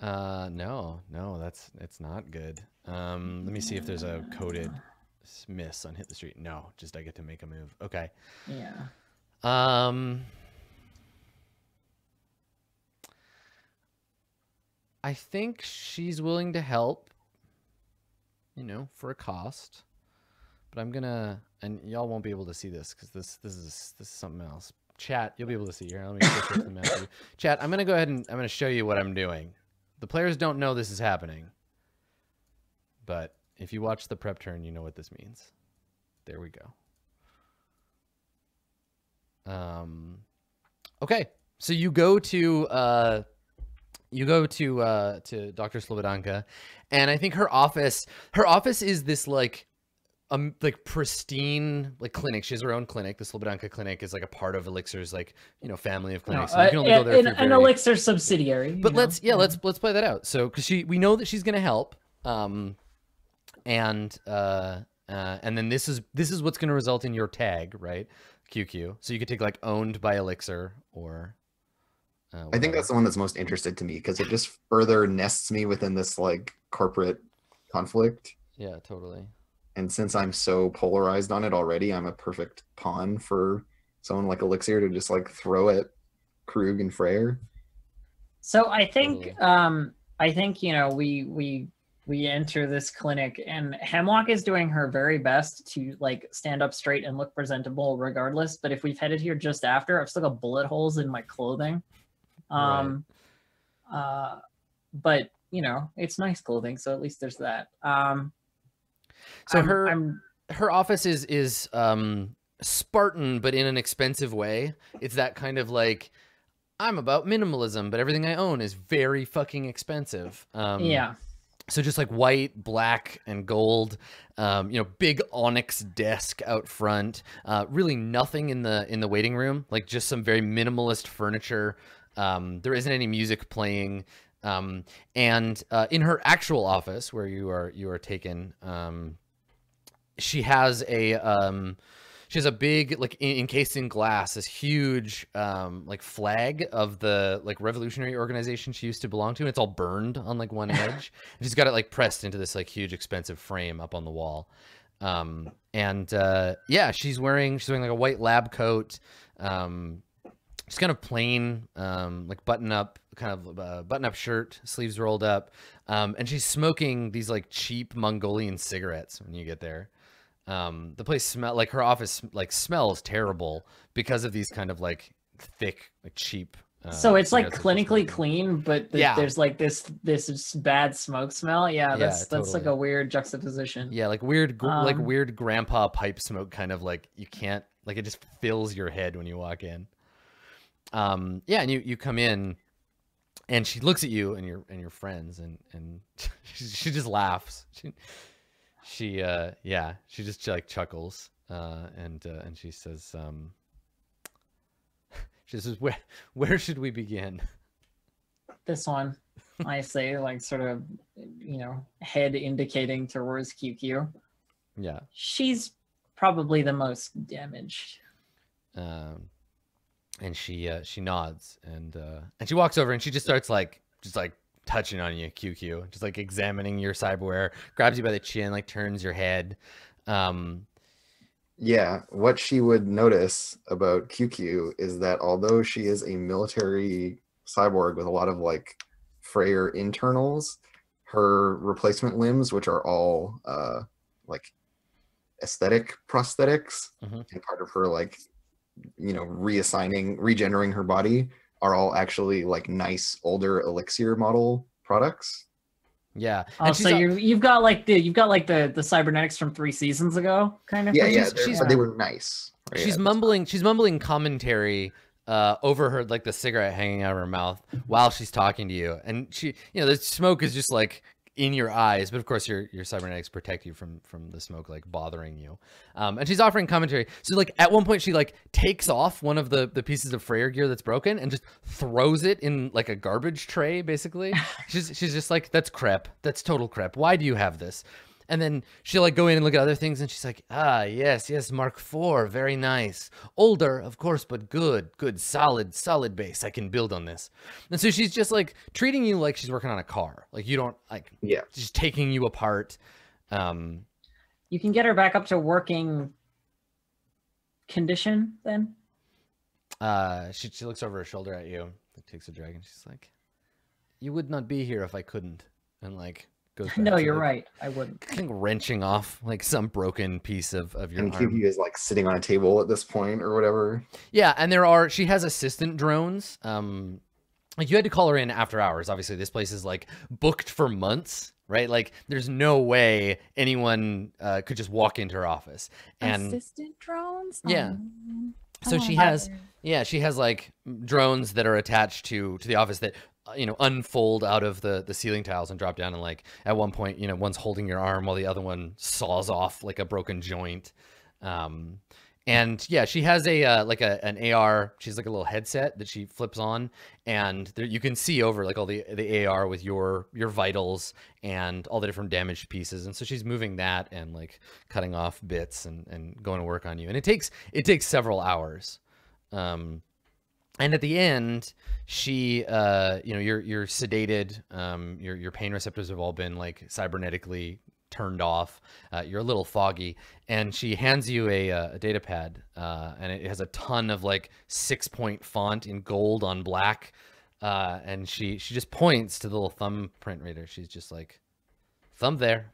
Uh, no, no, that's it's not good. Um, let me see if there's a coded miss on hit the street. No, just I get to make a move. Okay. Yeah. Um, I think she's willing to help. You know, for a cost. But I'm gonna, and y'all won't be able to see this because this this is this is something else. Chat, you'll be able to see here. Let me the. Chat, I'm gonna go ahead and I'm gonna show you what I'm doing. The players don't know this is happening, but if you watch the prep turn, you know what this means. There we go. Um, okay, so you go to uh, you go to uh, to Dr. Slobodanka, and I think her office her office is this like um like pristine like clinic. She has her own clinic. The Slobodanka clinic is like a part of Elixir's like you know family of No, clinics. uh, you can only go there an, an elixir subsidiary. but know? let's yeah, let's let's play that out. So because she we know that she's gonna help, um, and uh, uh, and then this is this is what's gonna result in your tag, right? QQ. So you could take like owned by Elixir or. Uh, I think that's the one that's most interested to me because it just further nests me within this like corporate conflict. yeah, totally. And since I'm so polarized on it already, I'm a perfect pawn for someone like Elixir to just like throw at Krug and Freyr. So I think Totally. um I think you know we we we enter this clinic and Hemlock is doing her very best to like stand up straight and look presentable regardless. But if we've headed here just after, I've still got bullet holes in my clothing. Um uh but you know, it's nice clothing, so at least there's that. Um So I'm- her I'm her office is is um Spartan, but in an expensive way. It's that kind of like I'm about minimalism, but everything I own is very fucking expensive. Um, yeah. So just like white, black, and gold, um, you know, big onyx desk out front. Uh, really nothing in the in the waiting room. Like just some very minimalist furniture. Um, there isn't any music playing. Um, and uh, in her actual office, where you are you are taken, um, she has a um, she has a big like en- encased in glass this huge um like flag of the like revolutionary organization she used to belong to and it's all burned on like one edge. And she's got it like pressed into this like huge expensive frame up on the wall. Um and uh yeah she's wearing she's wearing like a white lab coat um just kind of plain um like button up kind of uh, button up shirt sleeves rolled up um and she's smoking these like cheap mongolian cigarettes when you get there um the place smell like her office like smells terrible because of these kind of like thick like cheap uh, so it's like cigarettes that she's clinically clean, but th- Yeah. there's like this this bad smoke smell. Yeah, Yeah, that's that's like a weird juxtaposition. yeah like weird gr- like Um, weird grandpa pipe smoke kind of like you can't like it just fills your head when you walk in um yeah and you you come in and she looks at you and your and your friends and and she, she just laughs she, she uh yeah she just like chuckles uh and uh, and she says um she says where where should we begin? This one i say like sort of you know head indicating towards qq yeah. She's probably the most damaged. Um and she uh she nods and uh and she walks over and she just starts like just like touching on you qq just like examining your cyberware grabs you by the chin like turns your head um Yeah, what she would notice about QQ is that although she is a military cyborg with a lot of like Freyr internals, her replacement limbs, which are all uh like aesthetic prosthetics Mhm. and part of her like you know reassigning regenerating her body are all actually like nice older elixir model products yeah oh and she's so you you've got like the you've got like the the cybernetics from three seasons ago kind of yeah thing? yeah she's- they're- she's- but they were nice right? she's At the mumbling she's mumbling commentary uh over her like the cigarette hanging out of her mouth while she's talking to you and she you know the smoke is just like in your eyes but of course your your cybernetics protect you from from the smoke like bothering you. Um and she's offering commentary. So like at one point she like takes off one of the the pieces of Freyr gear that's broken and just throws it in like a garbage tray basically. She's she's just like that's crap. That's total crap. Why do you have this and then she'll like go in and look at other things, and she's like, "Ah, yes, yes, Mark IV, very nice. Older, of course, but good, good, solid, solid base. I can build on this." And so she's just like treating you like she's working on a car. Like you don't like Yeah. just taking you apart. Um, You can get her back up to working condition then. uh, she she looks over her shoulder at you, like, takes a drag, and she's like, "You would not be here if I couldn't." And like goes. back No, to, you're like, right. I wouldn't. I think wrenching off like some broken piece of of your And arm. QQ is like sitting on a table at this point or whatever. Yeah, and there are she has assistant drones. Um like you had to call her in after hours. Obviously, this place is like booked for months, right? Like there's no way anyone uh, could just walk into her office. And assistant drones. Yeah. Aw, man. I So she has- her. yeah, she has like drones that are attached to to the office that you know unfold out of the the ceiling tiles and drop down and like at one point, you know, one's holding your arm while the other one saws off like a broken joint. Um and yeah, she has a uh, like a an AR. She's like a little headset that she flips on, and there, you can see over like all the the AR with your your vitals and all the different damaged pieces. And so she's moving that and like cutting off bits and and going to work on you. And it takes it takes several hours. Um, and at the end, she, uh, you know, you're you're sedated. Um, your your pain receptors have all been like cybernetically turned off. Uh, you're a little foggy, and she hands you a, uh, a data pad, uh, and it has a ton of like six point font in gold on black. Uh, and she she just points to the little thumbprint reader. She's just like, thumb there.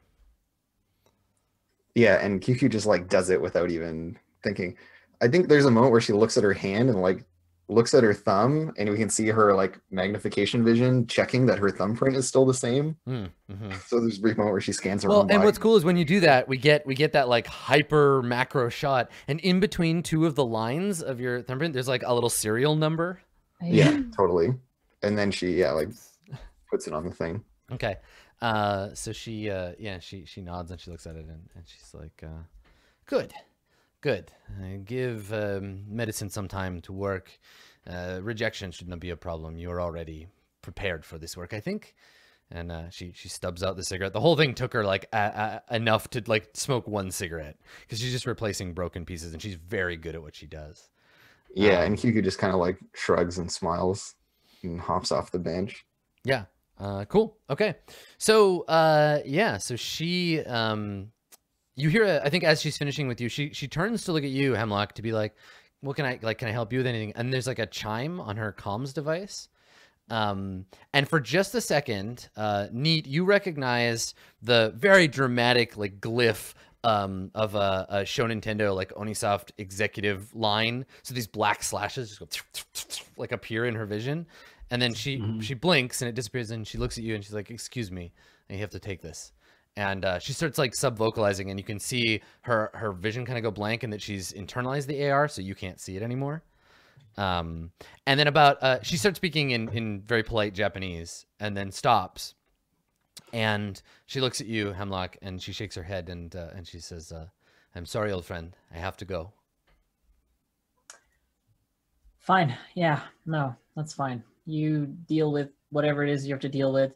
Yeah, and QQ just like does it without even thinking. I think there's a moment where she looks at her hand and like looks at her thumb, and we can see her like magnification vision checking that her thumbprint is still the same. Mm, mhm. So there's a brief moment where she scans her Well, own and what's cool is when you do that, we get we get that like hyper macro shot, and in between two of the lines of your thumbprint, there's like a little serial number. Yeah, totally. And then she yeah like puts it on the thing. Okay. Uh, so she uh, yeah she she nods and she looks at it and, and she's like, uh, good, good. Uh, give um, medicine some time to work. Uh, rejection should not be a problem. You're already prepared for this work, I think. And uh, she she stubs out the cigarette. The whole thing took her like enough to like smoke one cigarette because she's just replacing broken pieces and she's very good at what she does. Yeah, Um, and QQ just kind of like shrugs and smiles and hops off the bench. Yeah. Uh, cool. Okay. So, uh, yeah. So she, um, you hear, I think as she's finishing with you, she, she turns to look at you, Hemlock, to be like, what can I, like, can I help you with anything? And there's like a chime on her comms device. Um, and for just a second, uh, Neat, you recognize the very dramatic, like, glyph um, of a, a Show Nintendo, like, Onisoft executive line. So these black slashes just go like appear in her vision. And then she Mhm. she blinks and it disappears and she looks at you and she's like, "Excuse me, and you have to take this." And uh, she starts like sub vocalizing and you can see her her vision kind of go blank and that she's internalized the AR, so you can't see it anymore. Um, and then about uh, she starts speaking in in very polite Japanese and then stops. And she looks at you, Hemlock, and she shakes her head and uh, and she says, uh, "I'm sorry, old friend. I have to go." Fine. Yeah. No, that's fine. You deal with whatever it is you have to deal with.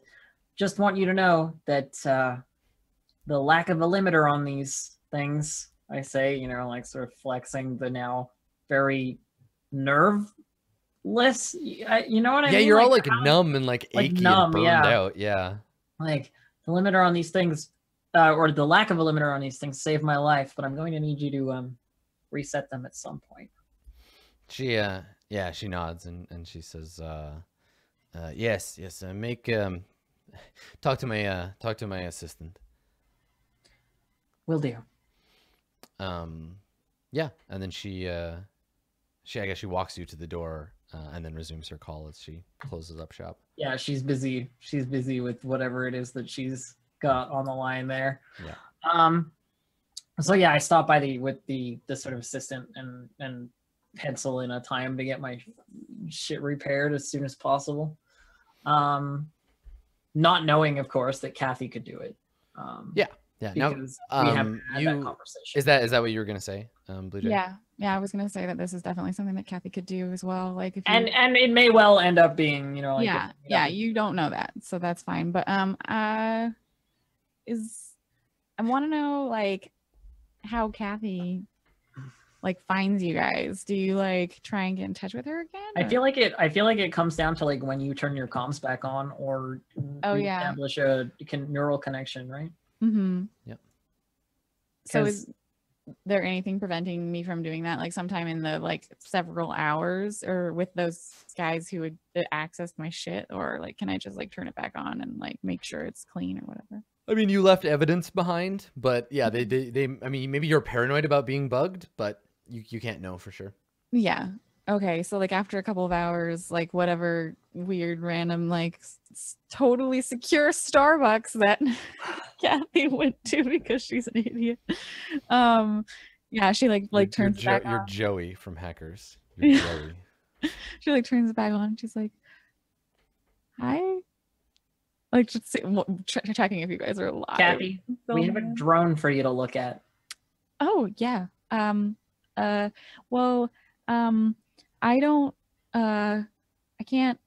Just want you to know that uh, the lack of a limiter on these things, I say, you know, like sort of flexing the now very nerveless. You know what I yeah, mean? Yeah, you're all like how- numb and like like achy numb, and burned yeah. out. Yeah. like the limiter on these things, uh, or the lack of a limiter on these things saved my life, but I'm going to need you to um, reset them at some point. She uh yeah, she nods and and she says uh uh yes, yes, uh, make um talk to my uh talk to my assistant. Will do. Um yeah, and then she uh she I guess she walks you to the door uh, and then resumes her call as she closes up shop. yeah she's busy she's busy with whatever it is that she's got on the line there Yeah. um so yeah i stopped by the with the the sort of assistant and and pencil in a time to get my shit repaired as soon as possible um not knowing of course that kathy could do it um Yeah, Yeah. Now we haven't um, had you that conversation is that is that what you were gonna say, um, Blue Jay? Yeah, yeah. I was gonna say that this is definitely something that Kathy could do as well. Like if you, and and it may well end up being you know like yeah, if- yeah. You don't know that, so that's fine. But um, uh, is I want to know like how Kathy like finds you guys. Do you like try and get in touch with her again? I feel like it. I feel like it comes down to like when you turn your comms back on or Oh, yeah. establish a con- neural connection, right? Mm-hmm. Yep. So is there anything preventing me from doing that like sometime in the like several hours or with those guys who would access my shit or like can I just like turn it back on and like make sure it's clean or whatever? I mean, you left evidence behind, but yeah, they, they, they, I mean, maybe you're paranoid about being bugged, but you, you can't know for sure. Yeah. Okay. So like after a couple of hours, like whatever weird random like s- s- totally secure Starbucks that Kathy went to because she's an idiot. Um yeah, she like like you're, turns you're, back Jo- you're on. Joey from Hackers. You're Joey. She like turns it back on. and She's like, "Hi." Like just see, wha- che- checking if you guys are alive. Kathy, So we have a bad. drone for you to look at. Oh yeah. Um uh well um I don't uh I can't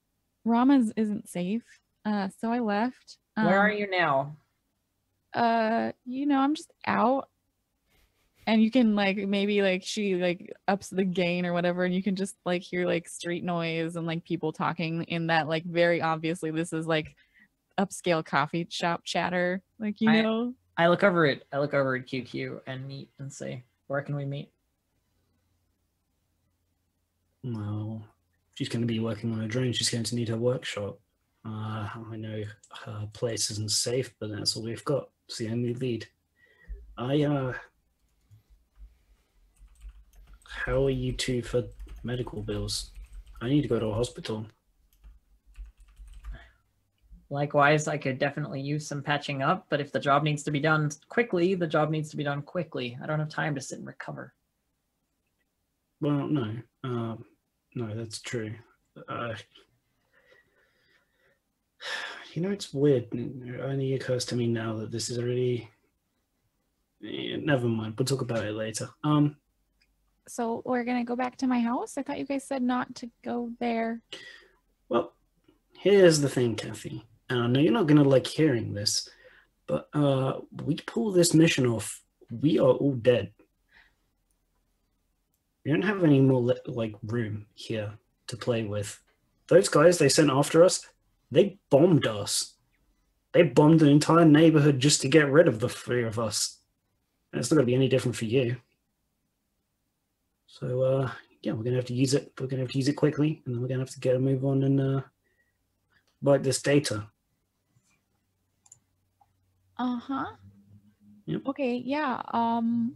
Rama's isn't safe. Uh so I left. Where are Um, you now? Uh you know, I'm just out. And you can like maybe like she like ups the gain or whatever and you can just like hear like street noise and like people talking in that like very obviously this is like upscale coffee shop chatter. Like you I- know. I look over at I look over at QQ and meet and say, "Where can we meet?" Well, she's going to be working on a drone. She's going to need her workshop. Uh, I know her place isn't safe, but that's all we've got. It's the only lead. I, uh. How are you two for medical bills? I need to go to a hospital. Likewise, I could definitely use some patching up, but if the job needs to be done quickly, the job needs to be done quickly. I don't have time to sit and recover. Well, no. Um, no, that's true. Uh, you know, it's weird. It only occurs to me now that this is already. Eh, never mind. We'll talk about it later. Um, So we're gonna go back to my house. I thought you guys said not to go there. well, here's the thing, Kathy. And I know you're not gonna like hearing this, but uh, we pull this mission off. We are all dead. We don't have any more like room here to play with. Those guys they sent after us, they bombed us. They bombed an entire neighborhood just to get rid of the three of us. And it's not gonna be any different for you. So uh, yeah, we're gonna have to use it. We're gonna have to use it quickly, and then we're gonna have to get a move on and uh, wipe this data. Uh-huh. Yep. Okay, yeah. Um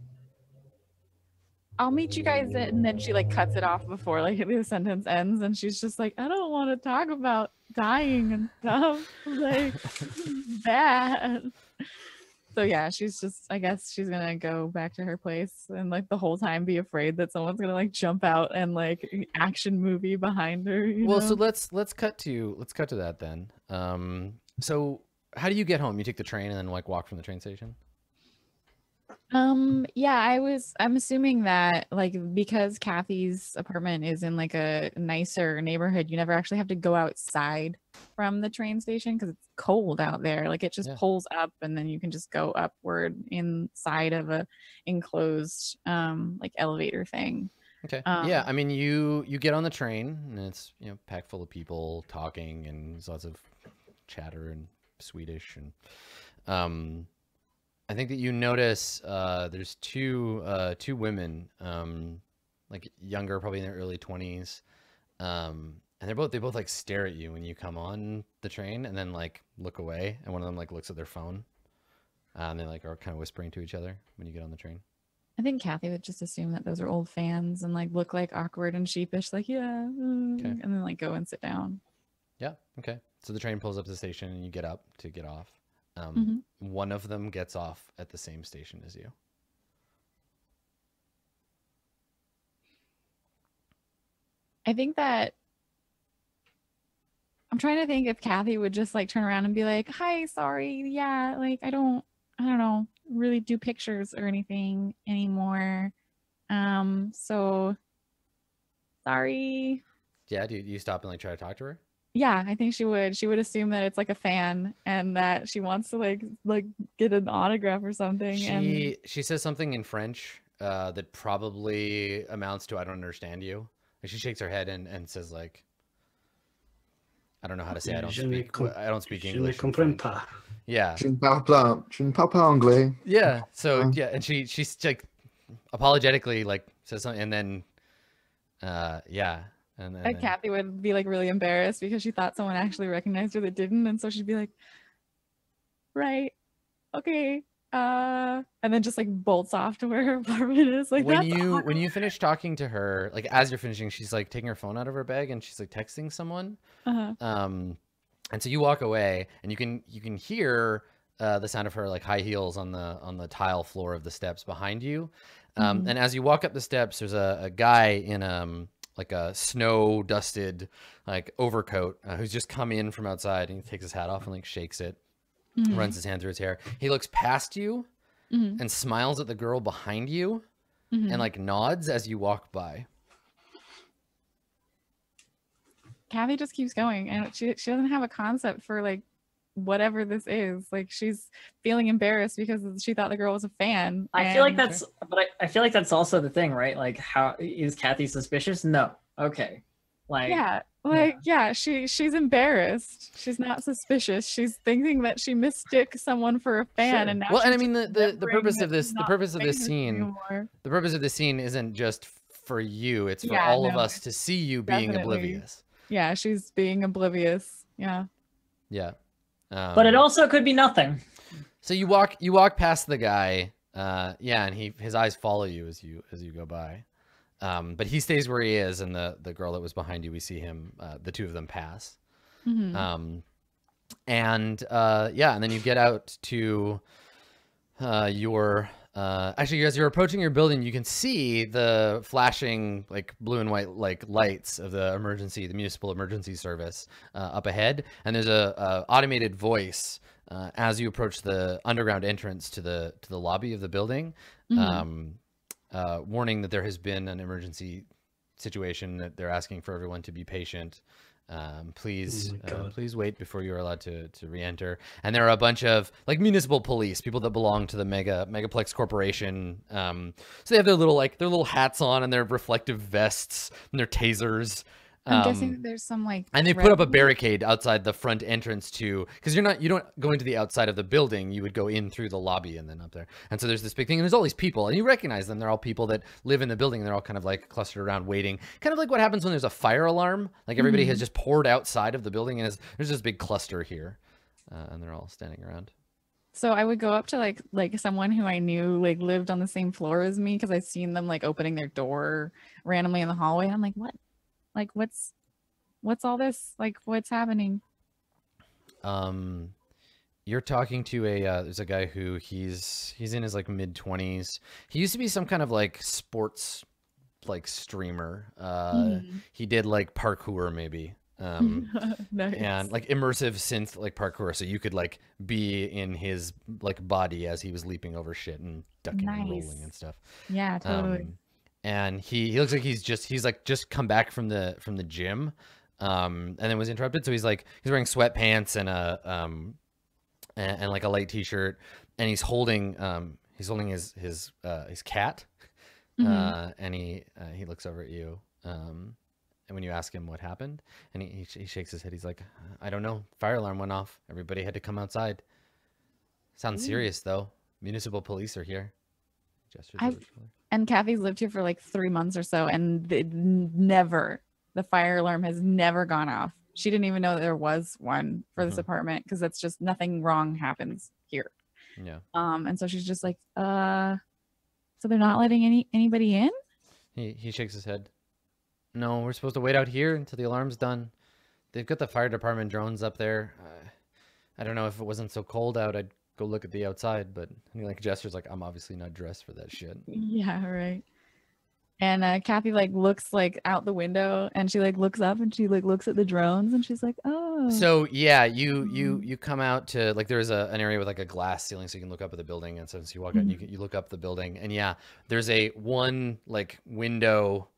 I'll meet you guys and then she like cuts it off before like the sentence ends and she's just like, I don't want to talk about dying and stuff. Like bad. So yeah, she's just I guess she's gonna go back to her place and like the whole time be afraid that someone's gonna like jump out and like action movie behind her. you well, so let's let's cut to let's cut to that then. Um, so how do you get home? You take the train and then like walk from the train station. Um, yeah, I was I'm assuming that like because Kathy's apartment is in like a nicer neighborhood, you never actually have to go outside from the train station because it's cold out there. Like it just Yeah. pulls up and then you can just go upward inside of a enclosed um like elevator thing. Okay. yeah, Um, I mean you you get on the train and it's you know packed full of people talking and there's lots of chatter and Swedish and um I think that you notice uh there's two uh two women um like younger probably in their early 20s um and they're both they both like stare at you when you come on the train and then like look away and one of them like looks at their phone uh, and they like are kind of whispering to each other when you get on the train. I think Kathy would just assume that those are old fans and like look like awkward and sheepish, like, yeah, mm," Okay. and then like go and sit down. Yeah. Okay. So the train pulls up to the station and you get up to get off. Um, Mhm. One of them gets off at the same station as you. I think that I'm trying to think if Kathy would just like turn around and be like, "Hi, sorry, yeah, like I don't, I don't know, really do pictures or anything anymore." Um, so sorry. Yeah. Do you, do you stop and like try to talk to her? Yeah, I think she would. She would assume that it's like a fan and that she wants to like like get an autograph or something. and She she says something in French uh, that probably amounts to "I don't understand you." Like she shakes her head and, and says like, "I don't know how to say I don't Je speak. com- I don't speak English." comprends pas. Yeah, Je ne parle pas, je ne parle pas anglais. yeah. So yeah, and she she's like apologetically like says something, and then uh yeah, and then And Kathy would be like really embarrassed because she thought someone actually recognized her that didn't, and so she'd be like, "Right, okay," uh, and then just like bolts off to where her apartment is. Like when you awkward. when you finish talking to her, like as you're finishing, she's like taking her phone out of her bag and she's like texting someone. uh-huh. Um, and so you walk away, and you can you can hear uh, the sound of her like high heels on the on the tile floor of the steps behind you. Um, Mhm. And as you walk up the steps, there's a, a guy in um like a snow dusted like overcoat uh, who's just come in from outside and he takes his hat off and like shakes it, Mhm. runs his hand through his hair. He looks past you Mhm. and smiles at the girl behind you Mhm. and like nods as you walk by. Kathy just keeps going, and she she doesn't have a concept for like whatever this is. Like she's feeling embarrassed because she thought the girl was a fan. I feel like that's, but I, I feel like that's also the thing, right? Like, how is Kathy suspicious? No. Okay. Like, yeah like yeah she she's embarrassed she's not suspicious she's thinking that she mistook someone for a fan Sure. and now Well, and I mean the, the, the purpose of this the purpose of this scene anymore. the purpose of this scene isn't just for you it's for Yeah, all of us to see you being definitely. oblivious yeah she's being oblivious yeah yeah but it Um, also could be nothing. so you walk you walk past the guy uh yeah and he his eyes follow you as you as you go by um but he stays where he is and the the girl that was behind you we see him uh, the two of them pass Mhm. um and uh yeah and then you get out to uh your uh actually as you're approaching your building you can see the flashing like blue and white like lights of the emergency the municipal emergency service uh, up ahead and there's a, a automated voice uh, as you approach the underground entrance to the to the lobby of the building Mhm. um uh warning that there has been an emergency situation that they're asking for everyone to be patient um, please, my uh, please wait before you are allowed to to re-enter. And there are a bunch of like municipal police, people that belong to the mega megaplex corporation. Um, so they have their little like their little hats on and their reflective vests and their tasers. I'm Um, guessing there's some like and they put up a barricade outside the front entrance to because you're not you don't go into the outside of the building you would go in through the lobby and then up there. And so there's this big thing and there's all these people and you recognize them. They're all people that live in the building and they're all kind of like clustered around waiting. Kind of like what happens when there's a fire alarm. Like everybody has just poured outside of the building and it's, there's this big cluster here uh, and they're all standing around. So i would go up to like like someone who i knew like lived on the same floor as me because i've seen them like opening their door randomly in the hallway. I'm like what like what's what's all this? Like what's happening? Um you're talking to a uh, there's a guy who he's he's in his like mid 20s he used to be some kind of like sports like streamer. Uh Mhm. he did like parkour maybe. Um nice. and like immersive synth like parkour so you could like be in his like body as he was leaping over shit and ducking and rolling and stuff. Yeah totally. Um, and he, he looks like he's just he's like just come back from the from the gym um and then was interrupted. So he's like he's wearing sweatpants and a um and, and like a light t-shirt and he's holding um he's holding his his uh his cat Mhm. uh and he uh, he looks over at you um and when you ask him what happened and he, he, sh- he shakes his head. He's like i don't know. Fire alarm went off. Everybody had to come outside. Sounds Ooh. serious though. Municipal police are here. I've-. And Kathy's lived here for like three months or so, and the, never the fire alarm has never gone off. She didn't even know that there was one for this Mhm. apartment because that's just nothing wrong happens here. yeah Um, and so she's just like, uh, so they're not letting any anybody in. He he shakes his head. No, we're supposed to wait out here until the alarm's done. They've got the fire department drones up there. Uh, I don't know if it wasn't so cold out, I'd go look at the outside. But I mean, like Jester's like I'm obviously not dressed for that shit. Yeah, right. And uh, Kathy like looks like out the window, and she like looks up, and she like looks at the drones, and she's like, oh. So yeah, you you Mhm. you come out to like there's a an area with like a glass ceiling, so you can look up at the building. And so, so you walk out, and you Mhm. you look up the building, and yeah, there's a one like window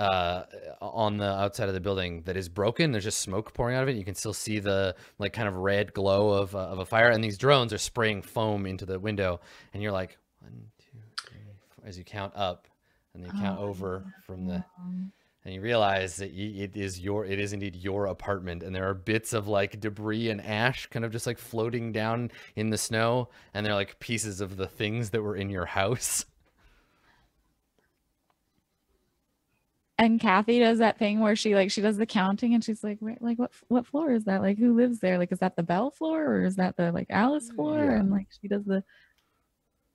uh, on the outside of the building that is broken. There's just smoke pouring out of it. You can still see the like kind of red glow of, uh, of a fire, and these drones are spraying foam into the window. And you're like one, two, three, four, as you count up, and you count Oh, over from the and you realize that y it is your it is indeed your apartment and there are bits of like debris and ash kind of just like floating down in the snow and they're like pieces of the things that were in your house And Kathy does that thing where she like she does the counting and she's like, Where, like what what floor is that? Like who lives there? Like is that the Bell floor or is that the like Alice mm, floor? Yeah. And like she does the,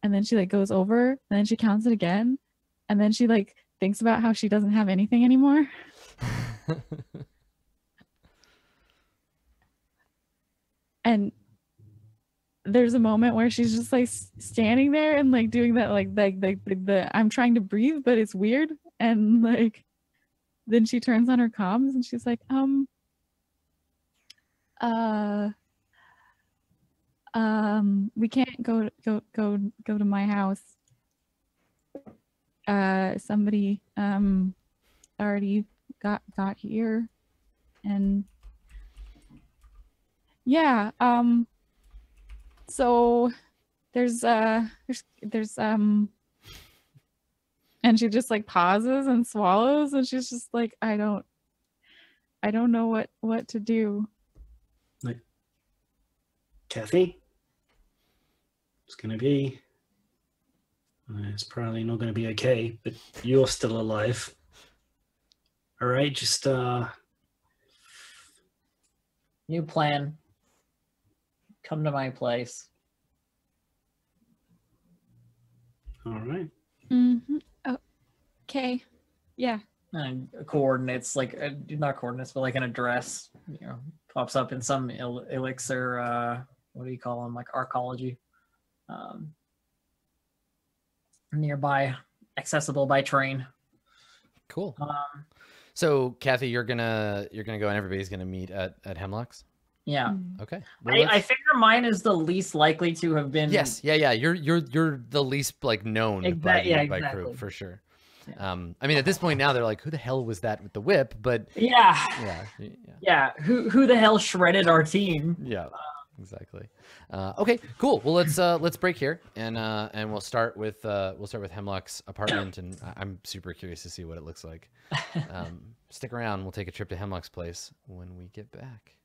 and then she like goes over and then she counts it again, and then she like thinks about how she doesn't have anything anymore. And there's a moment where she's just like standing there and like doing that like like like the, the I'm trying to breathe but it's weird and like then she turns on her comms and she's like um uh um we can't go go go go to my house. Uh somebody um already got got here and yeah um so there's uh there's there's um and she just like pauses and swallows and she's just like i don't i don't know what what to do Like Kathy, it's gonna be. uh, It's probably not gonna be okay, but you're still alive. All right, just uh, New plan. Come to my place. all right. mm-hmm. Okay yeah And coordinates, like uh, not coordinates, but like an address, you know, pops up in some el- elixir. Uh, what do you call them? Like arcology. Um, nearby, accessible by train. cool Um, so kathy you're gonna you're gonna go and everybody's gonna meet at at hemlocks yeah, Mm. okay Well, I, I let's- figure mine is the least likely to have been. yes yeah yeah you're you're you're the least like known by, yeah, by crew for sure Yeah. Um i mean at this point now they're like who the hell was that with the whip? But Yeah, yeah yeah. Yeah. Who who the hell shredded our team? yeah exactly. Uh, okay cool. Well let's uh let's break here and uh and we'll start with uh we'll start with hemlock's apartment and i'm super curious to see what it looks like. Um stick around. We'll take a trip to hemlock's place when we get back